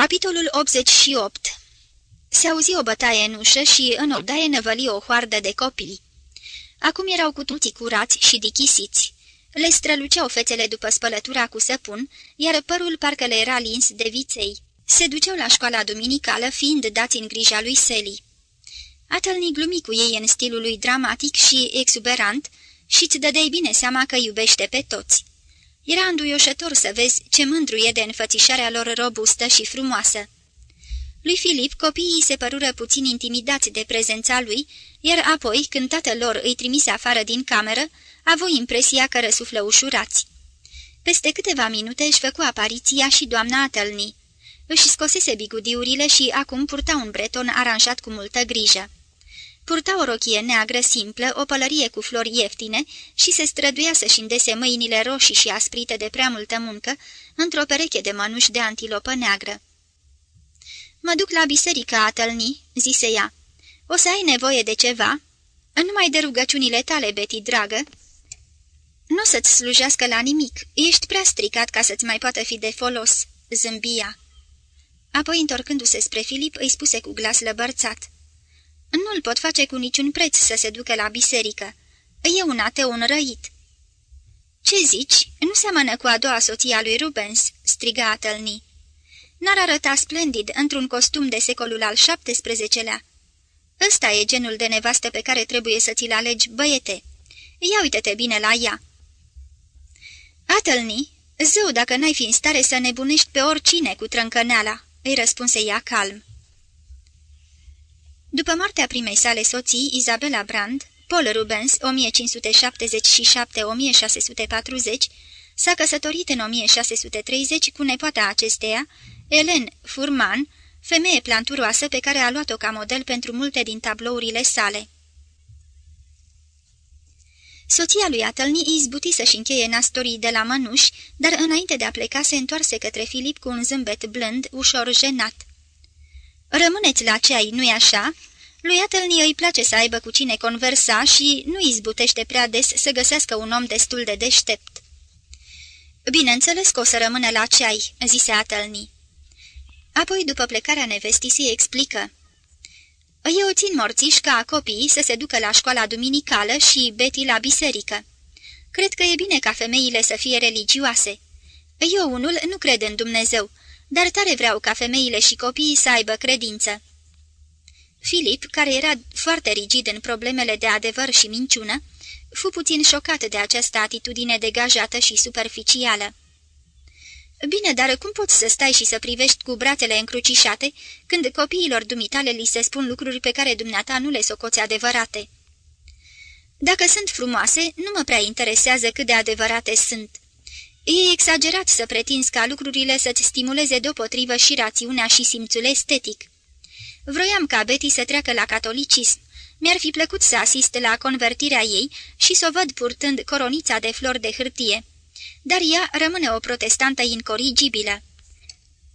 Capitolul 88 Se auzi o bătaie în ușă și în odaie năvăli o hoardă de copii. Acum erau cu toții curați și dichisiți. Le străluceau fețele după spălătura cu săpun, iar părul parcă le era lins de viței. Se duceau la școala duminicală, fiind dați în grija lui Sally. Atâlni glumi cu ei în stilul lui dramatic și exuberant și-ți dădeai bine seama că iubește pe toți. Era înduioșător să vezi ce mândru e de înfățișarea lor robustă și frumoasă. Lui Filip copiii se părură puțin intimidați de prezența lui, iar apoi, când tatăl lor îi trimise afară din cameră, avut impresia că răsuflă ușurați. Peste câteva minute își făcu apariția și doamna Atălni. Își scosese bigudiurile și acum purta un breton aranjat cu multă grijă. Purta o rochie neagră simplă, o pălărie cu flori ieftine și se străduia să-și îndese mâinile roșii și asprite de prea multă muncă într-o pereche de mănuși de antilopă neagră. Mă duc la biserică a tălni," zise ea. O să ai nevoie de ceva?" Numai de rugăciunile tale, Betty, dragă." Nu o să-ți slujească la nimic. Ești prea stricat ca să-ți mai poată fi de folos," zâmbia. Apoi, întorcându-se spre Filip, îi spuse cu glas lăbărțat. Nu-l pot face cu niciun preț să se ducă la biserică. E un ateu înrăit." Ce zici? Nu seamănă cu a doua soție a lui Rubens?" striga Atălni. N-ar arăta splendid într-un costum de secolul al XVII-lea. Ăsta e genul de nevastă pe care trebuie să ți-l alegi, băiete. Ia uite-te bine la ea." Atălni, zău dacă n-ai fi în stare să nebunești pe oricine cu trâncăneala," îi răspunse ea calm. După moartea primei sale soții, Isabella Brand, Paul Rubens, 1577-1640, s-a căsătorit în 1630 cu nepoata acesteia, Hélène Furman, femeie planturoasă pe care a luat-o ca model pentru multe din tablourile sale. Soția lui Atălni izbuti să-și încheie nastorii de la mănuși, dar înainte de a pleca se întoarse către Filip cu un zâmbet blând, ușor jenat. Rămâneți la ceai, nu-i așa?" Lui Atălni îi place să aibă cu cine conversa și nu izbutește prea des să găsească un om destul de deștept. Bineînțeles că o să rămână la ceai," zise Atălni. Apoi, după plecarea nevestii, se explică. Eu țin morțiș ca copiii să se ducă la școala duminicală și Betty la biserică. Cred că e bine ca femeile să fie religioase. Eu unul nu cred în Dumnezeu, dar tare vreau ca femeile și copiii să aibă credință. Filip, care era foarte rigid în problemele de adevăr și minciună, fu puțin șocat de această atitudine degajată și superficială. Bine, dar cum poți să stai și să privești cu brațele încrucișate când copiilor dumitale li se spun lucruri pe care dumneata nu le socoți adevărate? Dacă sunt frumoase, nu mă prea interesează cât de adevărate sunt. E exagerat să pretinzi ca lucrurile să-ți stimuleze deopotrivă și rațiunea și simțul estetic. Vroiam ca Betty să treacă la catolicism. Mi-ar fi plăcut să asist la convertirea ei și să o văd purtând coronița de flori de hârtie. Dar ea rămâne o protestantă incorrigibilă.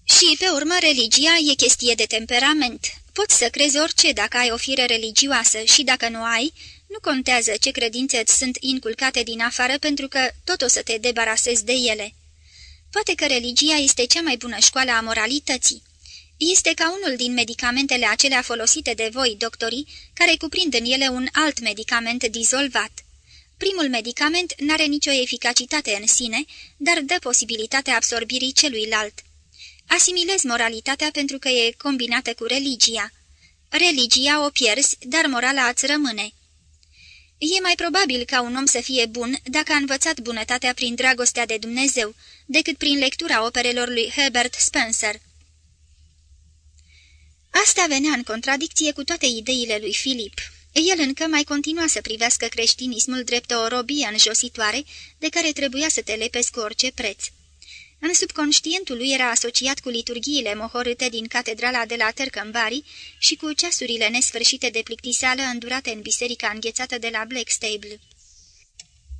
Și, pe urmă, religia e chestie de temperament. Poți să crezi orice dacă ai o fire religioasă și dacă nu ai, nu contează ce credințe îți sunt inculcate din afară pentru că tot o să te debarasezi de ele. Poate că religia este cea mai bună școală a moralității. Este ca unul din medicamentele acelea folosite de voi, doctorii, care cuprind în ele un alt medicament dizolvat. Primul medicament n-are nicio eficacitate în sine, dar dă posibilitatea absorbirii celuilalt. Asimilezi moralitatea pentru că e combinată cu religia. Religia o pierzi, dar morala îți rămâne. E mai probabil ca un om să fie bun dacă a învățat bunătatea prin dragostea de Dumnezeu, decât prin lectura operelor lui Herbert Spencer. Asta venea în contradicție cu toate ideile lui Filip. El încă mai continua să privească creștinismul drept o robie înjositoare de care trebuia să te lepezi cu orice preț. În subconștientul lui era asociat cu liturghiile mohorâte din catedrala de la Tercambari și cu ceasurile nesfârșite de plictiseală îndurate în biserica înghețată de la Blackstable.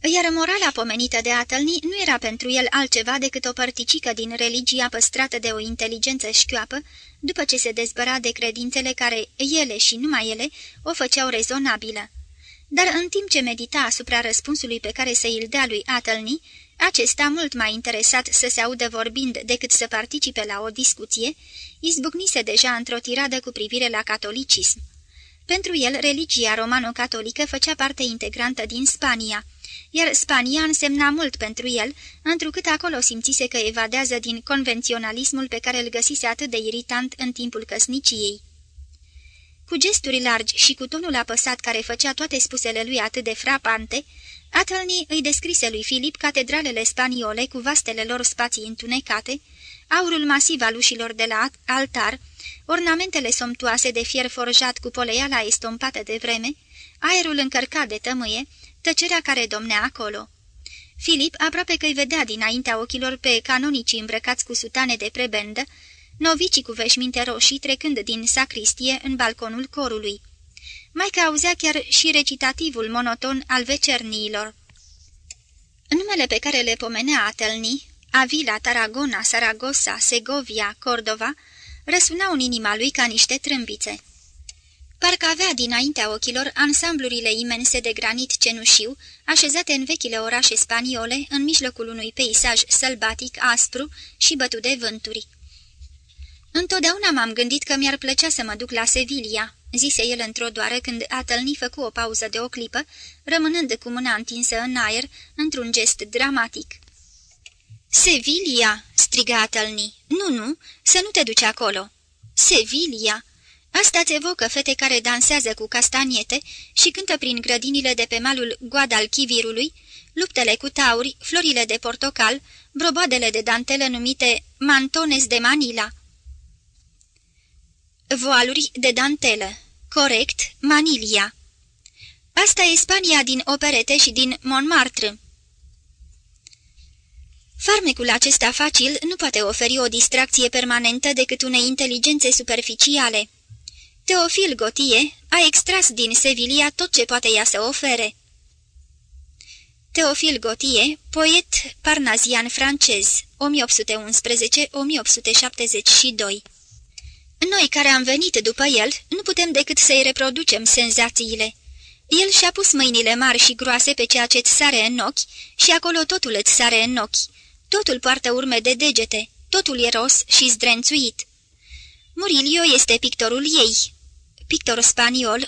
Iar morala pomenită de Atălni nu era pentru el altceva decât o părticică din religia păstrată de o inteligență șchioapă, după ce se dezbăra de credințele care ele și numai ele o făceau rezonabilă. Dar în timp ce medita asupra răspunsului pe care să îl dea lui Atălni, Acesta, mult mai interesat să se audă vorbind decât să participe la o discuție, izbucnise deja într-o tiradă cu privire la catolicism. Pentru el, religia romano-catolică făcea parte integrantă din Spania, iar Spania însemna mult pentru el, întrucât acolo simțise că evadează din convenționalismul pe care îl găsise atât de iritant în timpul căsniciei. Cu gesturi largi și cu tonul apăsat care făcea toate spusele lui atât de frapante, Athelney îi descrise lui Filip catedralele spaniole cu vastele lor spații întunecate, aurul masiv al ușilor de la altar, ornamentele somptuoase de fier forjat cu poleiala estompată de vreme, aerul încărcat de tămâie, tăcerea care domnea acolo. Filip aproape că îi vedea dinaintea ochilor pe canonicii îmbrăcați cu sutane de prebendă, novicii cu veșminte roșii trecând din sacristie în balconul corului. Mai că auzea chiar și recitativul monoton al vecerniilor. Numele pe care le pomenea Atelni, Avila, Tarragona, Saragossa, Segovia, Cordova, răsunau în inima lui ca niște trâmbițe. Parcă avea dinaintea ochilor ansamblurile imense de granit cenușiu, așezate în vechile orașe spaniole, în mijlocul unui peisaj sălbatic, aspru și bătut de vânturi. Întotdeauna m-am gândit că mi-ar plăcea să mă duc la Sevilla," zise el într-o doară când Atălni făcu o pauză de o clipă, rămânând cu mâna întinsă în aer, într-un gest dramatic. Sevilla!" striga Atălni. Nu, nu, să nu te duci acolo." Sevilla!" Asta-ți evocă fete care dansează cu castaniete și cântă prin grădinile de pe malul Guadalchivirului, luptele cu tauri, florile de portocal, broboadele de dantelă numite mantones de Manila. Voaluri de dantelă. Corect, Manilia. Asta e Spania din operete și din Montmartre. Farmecul acesta facil nu poate oferi o distracție permanentă decât unei inteligențe superficiale. Teofil Gotie a extras din Sevilla tot ce poate ea să ofere. Teofil Gotie, poet parnazian francez, 1811-1872 Noi care am venit după el, nu putem decât să-i reproducem senzațiile. El și-a pus mâinile mari și groase pe ceea ce-ți sare în ochi și acolo totul îți sare în ochi. Totul poartă urme de degete, totul e ros și zdrențuit. Murilio este pictorul ei, pictor spaniol 1617-1682.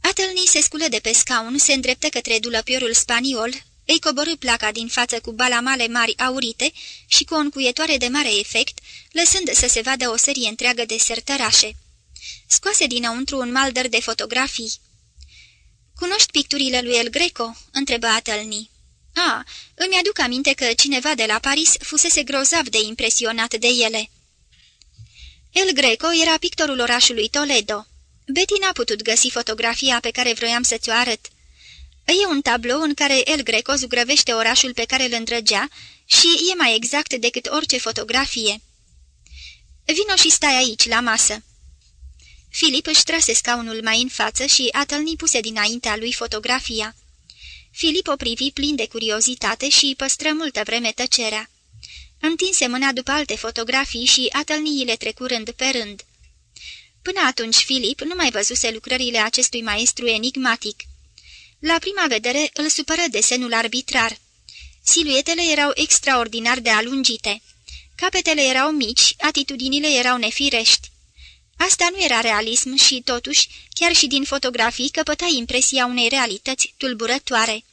Atelni se sculă de pe scaun, se îndreptă către dulăpiorul spaniol, îi coborâ placa din față cu balamale mari aurite și cu o încuietoare de mare efect, lăsând să se vadă o serie întreagă de sertărașe. Scoase dinăuntru un maldăr de fotografii. Cunoști picturile lui El Greco?" întrebă Atelni. A, îmi aduc aminte că cineva de la Paris fusese grozav de impresionat de ele. El Greco era pictorul orașului Toledo. Betty n-a putut găsi fotografia pe care vroiam să ți-o arăt. E un tablou în care El Greco zugrăvește orașul pe care îl îndrăgea și e mai exact decât orice fotografie. Vino și stai aici, la masă. Filip își trase scaunul mai în față și Atălni puse dinaintea lui fotografia. Filip o privi plin de curiozitate și păstră multă vreme tăcerea. Întinse mâna după alte fotografii și atălniile trecurând pe rând. Până atunci Filip nu mai văzuse lucrările acestui maestru enigmatic. La prima vedere îl supără desenul arbitrar. Siluetele erau extraordinar de alungite. Capetele erau mici, atitudinile erau nefirești. Asta nu era realism și, totuși, chiar și din fotografii căpăta impresia unei realități tulburătoare.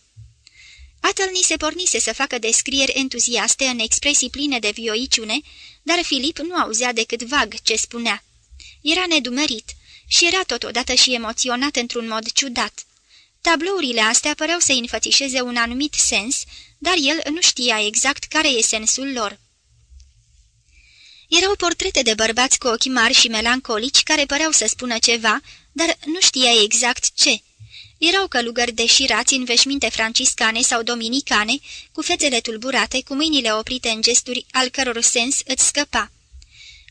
Atâlni se pornise să facă descrieri entuziaste în expresii pline de vioiciune, dar Filip nu auzea decât vag ce spunea. Era nedumerit și era totodată și emoționat într-un mod ciudat. Tablourile astea păreau să înfățișeze un anumit sens, dar el nu știa exact care e sensul lor. Erau portrete de bărbați cu ochi mari și melancolici care păreau să spună ceva, dar nu știa exact ce. Erau călugări deșirați în veșminte franciscane sau dominicane, cu fețele tulburate, cu mâinile oprite în gesturi al căror sens îți scăpa.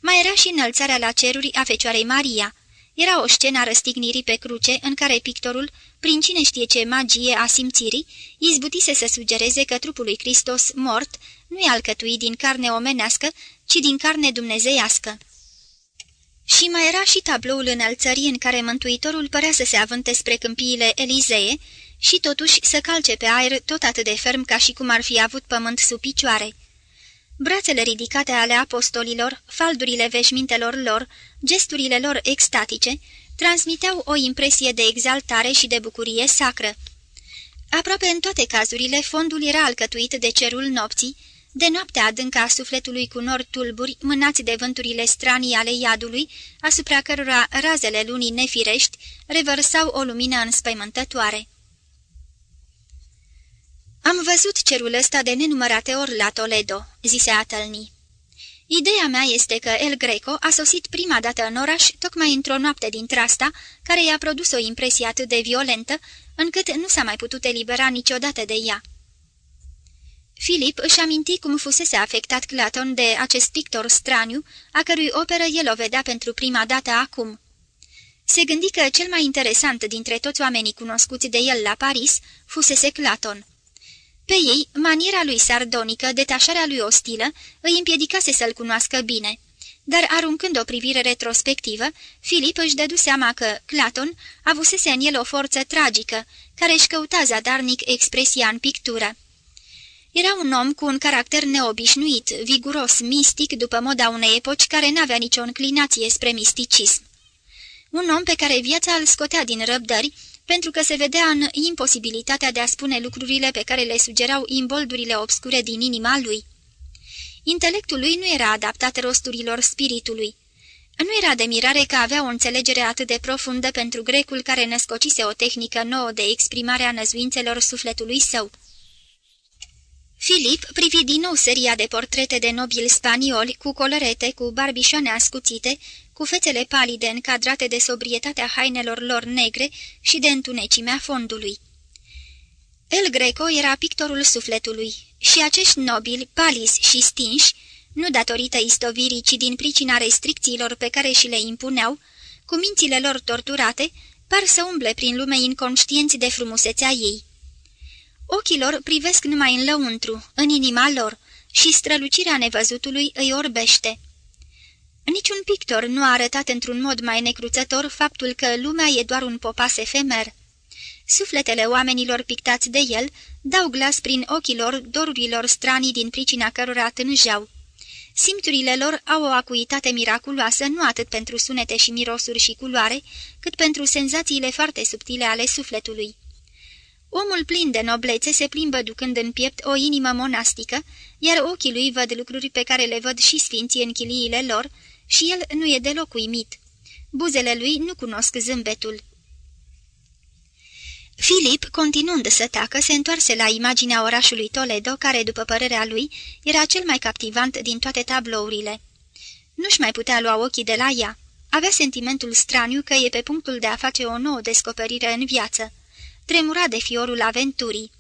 Mai era și înălțarea la ceruri a Fecioarei Maria. Era o scenă a răstignirii pe cruce în care pictorul, prin cine știe ce magie a simțirii, izbutise să sugereze că trupul lui Hristos mort nu e alcătuit din carne omenească, ci din carne dumnezeiască. Și mai era și tabloul înălțării în care mântuitorul părea să se avânte spre câmpiile Elizee și totuși să calce pe aer tot atât de ferm ca și cum ar fi avut pământ sub picioare. Brațele ridicate ale apostolilor, faldurile veșmintelor lor, gesturile lor extatice, transmiteau o impresie de exaltare și de bucurie sacră. Aproape în toate cazurile, fondul era alcătuit de cerul nopții, de noaptea adâncă a sufletului cu nori tulburi, mânați de vânturile stranii ale iadului, asupra cărora razele lunii nefirești revărsau o lumină înspăimântătoare. Am văzut cerul ăsta de nenumărate ori la Toledo," zise Atălni. Ideea mea este că El Greco a sosit prima dată în oraș tocmai într-o noapte dintre asta, care i-a produs o impresie atât de violentă, încât nu s-a mai putut elibera niciodată de ea. Filip își aminti cum fusese afectat Claton de acest pictor straniu, a cărui operă el o vedea pentru prima dată acum. Se gândi că cel mai interesant dintre toți oamenii cunoscuți de el la Paris fusese Claton. Pe ei, maniera lui sardonică, detașarea lui ostilă, îi împiedicase să-l cunoască bine. Dar aruncând o privire retrospectivă, Filip își dădu seama că Claton avusese în el o forță tragică, care își căuta zadarnic expresia în pictură. Era un om cu un caracter neobișnuit, viguros, mistic, după moda unei epoci care n-avea nicio înclinație spre misticism. Un om pe care viața îl scotea din răbdări, pentru că se vedea în imposibilitatea de a spune lucrurile pe care le sugerau imboldurile obscure din inima lui. Intelectul lui nu era adaptat rosturilor spiritului. Nu era de mirare că avea o înțelegere atât de profundă pentru grecul care născocise o tehnică nouă de exprimare a năzuințelor sufletului său. Filip privi din nou seria de portrete de nobili spanioli cu colorete, cu barbișoane ascuțite, cu fețele palide încadrate de sobrietatea hainelor lor negre și de întunecimea fondului. El Greco era pictorul sufletului și acești nobili, palis și stinși, nu datorită istovirii, ci din pricina restricțiilor pe care și le impuneau, cu mințile lor torturate, par să umble prin lume inconștienți de frumusețea ei. Ochii lor privesc numai în lăuntru, în inima lor, și strălucirea nevăzutului îi orbește. Niciun pictor nu a arătat într-un mod mai necruțător faptul că lumea e doar un popas efemer. Sufletele oamenilor pictați de el dau glas prin ochii lor dorurilor stranii din pricina cărora tânjeau. Simțurile lor au o acuitate miraculoasă nu atât pentru sunete și mirosuri și culoare, cât pentru senzațiile foarte subtile ale sufletului. Omul plin de noblețe se plimbă ducând în piept o inimă monastică, iar ochii lui văd lucruri pe care le văd și sfinții în chiliile lor, și el nu e deloc uimit. Buzele lui nu cunosc zâmbetul. Filip, continuând să tacă, se întoarse la imaginea orașului Toledo, care, după părerea lui, era cel mai captivant din toate tablourile. Nu-și mai putea lua ochii de la ea. Avea sentimentul straniu că e pe punctul de a face o nouă descoperire în viață. Tremura de fiorul aventurii.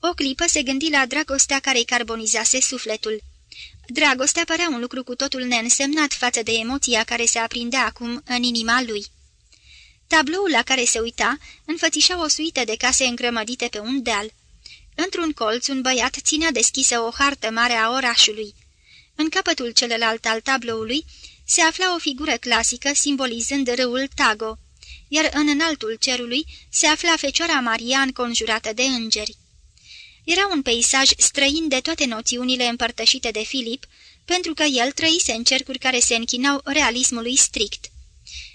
O clipă se gândi la dragostea care-i carbonizase sufletul. Dragostea părea un lucru cu totul neînsemnat față de emoția care se aprindea acum în inima lui. Tabloul la care se uita înfățișa o suită de case îngrămădite pe un deal. Într-un colț, un băiat ținea deschisă o hartă mare a orașului. În capătul celălalt al tabloului se afla o figură clasică simbolizând râul Tago, iar în înaltul cerului se afla Fecioara Maria înconjurată de îngeri. Era un peisaj străin de toate noțiunile împărtășite de Filip, pentru că el trăise în cercuri care se închinau realismului strict.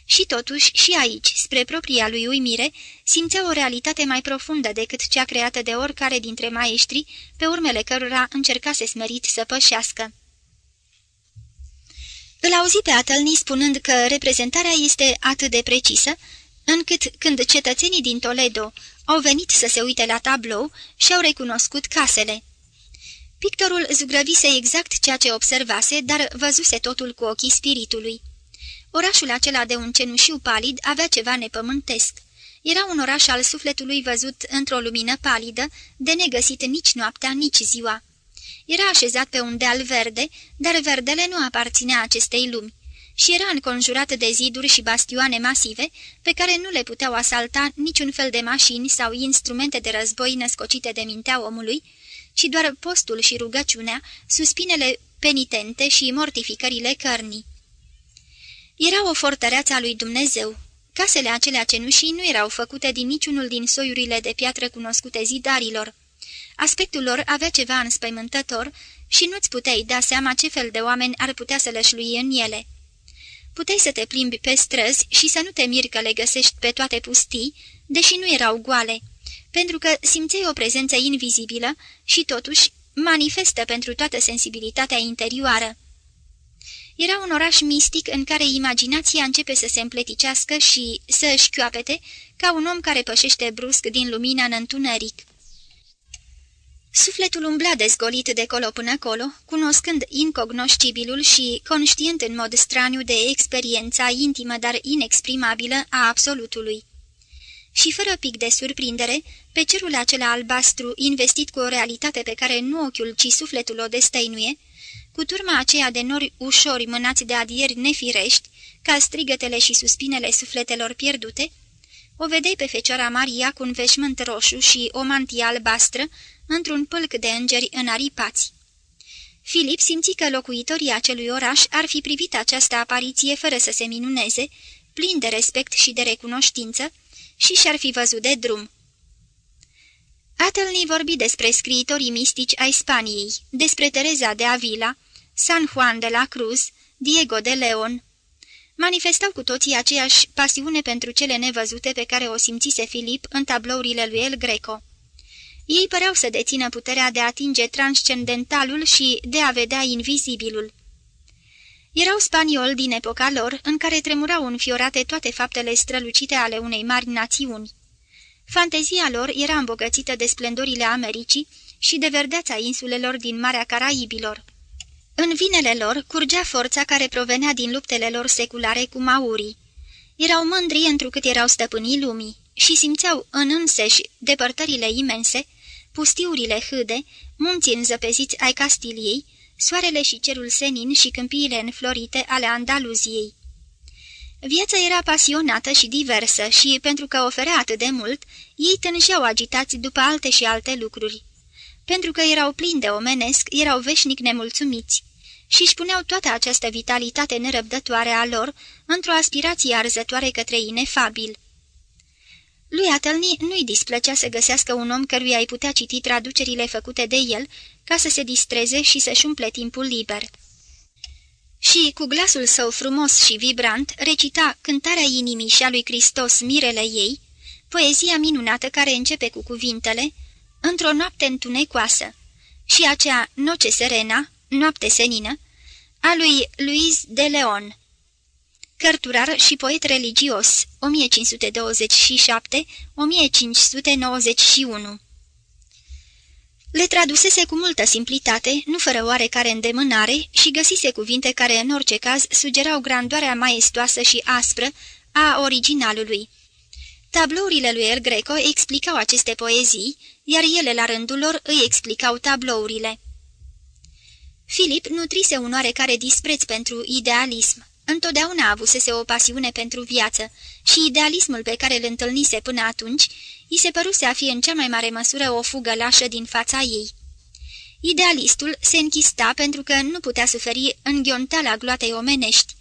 Și totuși, și aici, spre propria lui uimire, simțea o realitate mai profundă decât cea creată de oricare dintre maestri, pe urmele cărora încercase smerit să pășească. Îl auzi pe Atălni spunând că reprezentarea este atât de precisă, încât când cetățenii din Toledo au venit să se uite la tablou și au recunoscut casele. Pictorul zugrăvise exact ceea ce observase, dar văzuse totul cu ochii spiritului. Orașul acela de un cenușiu palid avea ceva nepământesc. Era un oraș al sufletului văzut într-o lumină palidă, de negăsit nici noaptea, nici ziua. Era așezat pe un deal verde, dar verdele nu aparținea acestei lumi și era înconjurat de ziduri și bastioane masive, pe care nu le puteau asalta niciun fel de mașini sau instrumente de război născocite de mintea omului, ci doar postul și rugăciunea, suspinele penitente și mortificările cărnii. Era o fortăreață a lui Dumnezeu. Casele acelea cenușii nu erau făcute din niciunul din soiurile de piatră cunoscute zidarilor. Aspectul lor avea ceva înspăimântător și nu-ți puteai da seama ce fel de oameni ar putea să lășlui în ele. Puteai să te plimbi pe străzi și să nu te miri că le găsești pe toate pustii, deși nu erau goale, pentru că simțeai o prezență invizibilă și totuși manifestă pentru toată sensibilitatea interioară. Era un oraș mistic în care imaginația începe să se împleticească și să își chioapete ca un om care pășește brusc din lumina în întuneric. Sufletul umbla dezgolit de colo până colo, cunoscând incognoscibilul și conștient în mod straniu de experiența intimă, dar inexprimabilă a absolutului. Și fără pic de surprindere, pe cerul acela albastru, investit cu o realitate pe care nu ochiul, ci sufletul o destăinuie, cu turma aceea de nori ușori mânați de adieri nefirești, ca strigătele și suspinele sufletelor pierdute, o vedeai pe Fecioara Maria cu un veșmânt roșu și o mantie albastră, într-un pâlc de îngeri înaripați. Filip simți că locuitorii acelui oraș ar fi privit această apariție fără să se minuneze, plin de respect și de recunoștință, și și-ar fi văzut de drum. Atâlni vorbi despre scriitorii mistici ai Spaniei, despre Teresa de Avila, San Juan de la Cruz, Diego de Leon. Manifestau cu toții aceeași pasiune pentru cele nevăzute pe care o simțise Filip în tablourile lui El Greco. Ei păreau să dețină puterea de a atinge transcendentalul și de a vedea invizibilul. Erau spanioli din epoca lor, în care tremurau înfiorate toate faptele strălucite ale unei mari națiuni. Fantezia lor era îmbogățită de splendorile Americii și de verdeața insulelor din Marea Caraibilor. În vinele lor curgea forța care provenea din luptele lor seculare cu maurii. Erau mândri întrucât erau stăpânii lumii și simțeau în înseși depărtările imense, pustiurile hâde, munții înzăpeziți ai Castiliei, soarele și cerul senin și câmpiile înflorite ale Andaluziei. Viața era pasionată și diversă și, pentru că oferea atât de mult, ei tânjeau agitați după alte și alte lucruri. Pentru că erau plini de omenesc, erau veșnic nemulțumiți și își puneau toată această vitalitate nerăbdătoare a lor într-o aspirație arzătoare către inefabil. Lui Atălni nu-i displăcea să găsească un om căruia ai putea citi traducerile făcute de el ca să se distreze și să-și umple timpul liber. Și, cu glasul său frumos și vibrant, recita cântarea inimii și a lui Hristos mirele ei, poezia minunată care începe cu cuvintele Într-o noapte întunecoasă și acea Noce Serena, noapte senină, a lui Luis de Leon cărturar și poet religios, 1527-1591. Le tradusese cu multă simplitate, nu fără oarecare îndemânare, și găsise cuvinte care, în orice caz, sugerau grandoarea maestoasă și aspră a originalului. Tablourile lui El Greco explicau aceste poezii, iar ele, la rândul lor, îi explicau tablourile. Filip nutrise un oarecare dispreț pentru idealism. Întotdeauna avusese o pasiune pentru viață și idealismul pe care îl întâlnise până atunci îi se păruse a fi în cea mai mare măsură o fugă lașă din fața ei. Idealistul se închista pentru că nu putea suferi înghionteala gloatei omenești.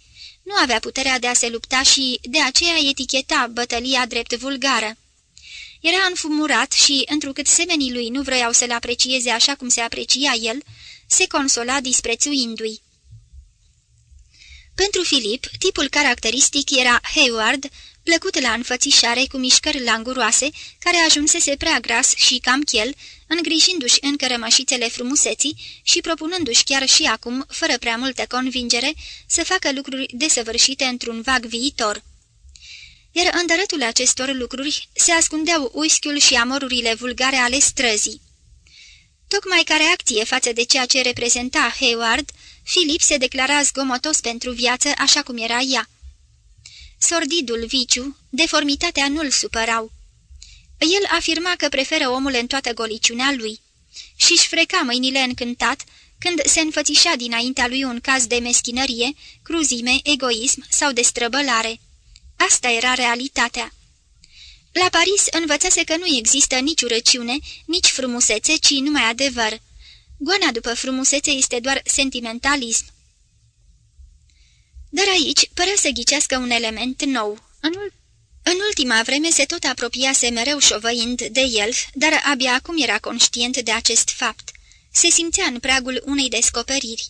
Nu avea puterea de a se lupta și de aceea eticheta bătălia drept vulgară. Era înfumurat și, întrucât semenii lui nu vreau să-l aprecieze așa cum se aprecia el, se consola disprețuindu-i. Pentru Filip, tipul caracteristic era Hayward, plăcut la înfățișare cu mișcări languroase, care ajunsese prea gras și cam chel, îngrijindu-și încă rămășițele frumuseții și propunându-și chiar și acum, fără prea multă convingere, să facă lucruri desăvârșite într-un vag viitor. Iar în dărătul acestor lucruri se ascundeau uischiul și amorurile vulgare ale străzii. Tocmai ca reacție față de ceea ce reprezenta Hayward, Filip se declara zgomotos pentru viață așa cum era ea. Sordidul viciu, deformitatea nu-l supărau. El afirma că preferă omul în toată goliciunea lui și-și freca mâinile încântat când se înfățișa dinaintea lui un caz de meschinărie, cruzime, egoism sau de străbălare. Asta era realitatea. La Paris învățase că nu există nici urăciune, nici frumusețe, ci numai adevăr. Goana după frumusețe este doar sentimentalism. Dar aici părea să ghicească un element nou. În, în ultima vreme se tot apropiase mereu șovăind de el, dar abia acum era conștient de acest fapt. Se simțea în pragul unei descoperiri.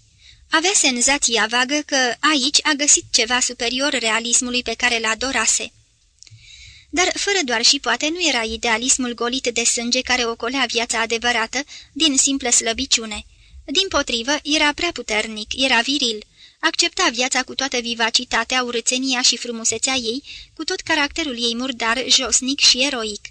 Avea senzația vagă că aici a găsit ceva superior realismului pe care l adorase. Dar fără doar și poate nu era idealismul golit de sânge care ocolea viața adevărată din simplă slăbiciune. Din potrivă, era prea puternic, era viril, accepta viața cu toată vivacitatea, urățenia și frumusețea ei, cu tot caracterul ei murdar, josnic și eroic.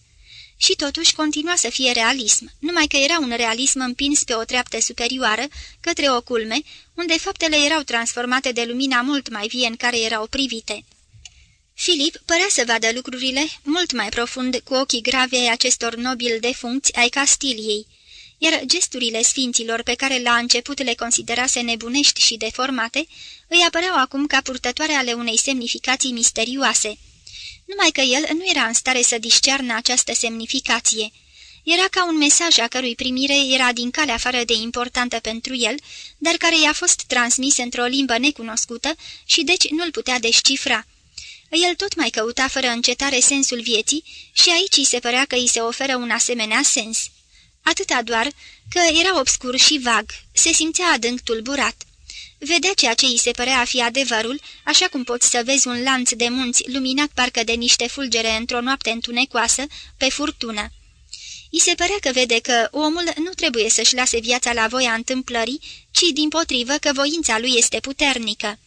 Și totuși continua să fie realism, numai că era un realism împins pe o treaptă superioară, către o culme, unde faptele erau transformate de lumina mult mai vie în care erau privite. Filip părea să vadă lucrurile mult mai profund cu ochii grave ai acestor nobili defuncți ai Castiliei, iar gesturile sfinților pe care la început le considerase nebunești și deformate, îi apăreau acum ca purtătoare ale unei semnificații misterioase. Numai că el nu era în stare să discearnă această semnificație. Era ca un mesaj a cărui primire era din calea afară de importantă pentru el, dar care i-a fost transmis într-o limbă necunoscută și deci nu-l putea descifra. El tot mai căuta fără încetare sensul vieții și aici îi se părea că îi se oferă un asemenea sens. Atâta doar că era obscur și vag, se simțea adânc tulburat. Vedea ceea ce îi se părea a fi adevărul, așa cum poți să vezi un lanț de munți luminat parcă de niște fulgere într-o noapte întunecoasă, pe furtună. I se părea că vede că omul nu trebuie să-și lase viața la voia întâmplării, ci din potrivă că voința lui este puternică.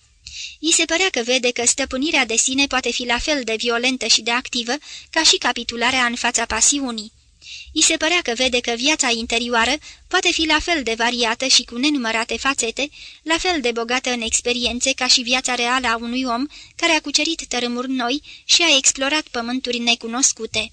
I se părea că vede că stăpânirea de sine poate fi la fel de violentă și de activă ca și capitularea în fața pasiunii. I se părea că vede că viața interioară poate fi la fel de variată și cu nenumărate fațete, la fel de bogată în experiențe ca și viața reală a unui om care a cucerit tărâmuri noi și a explorat pământuri necunoscute.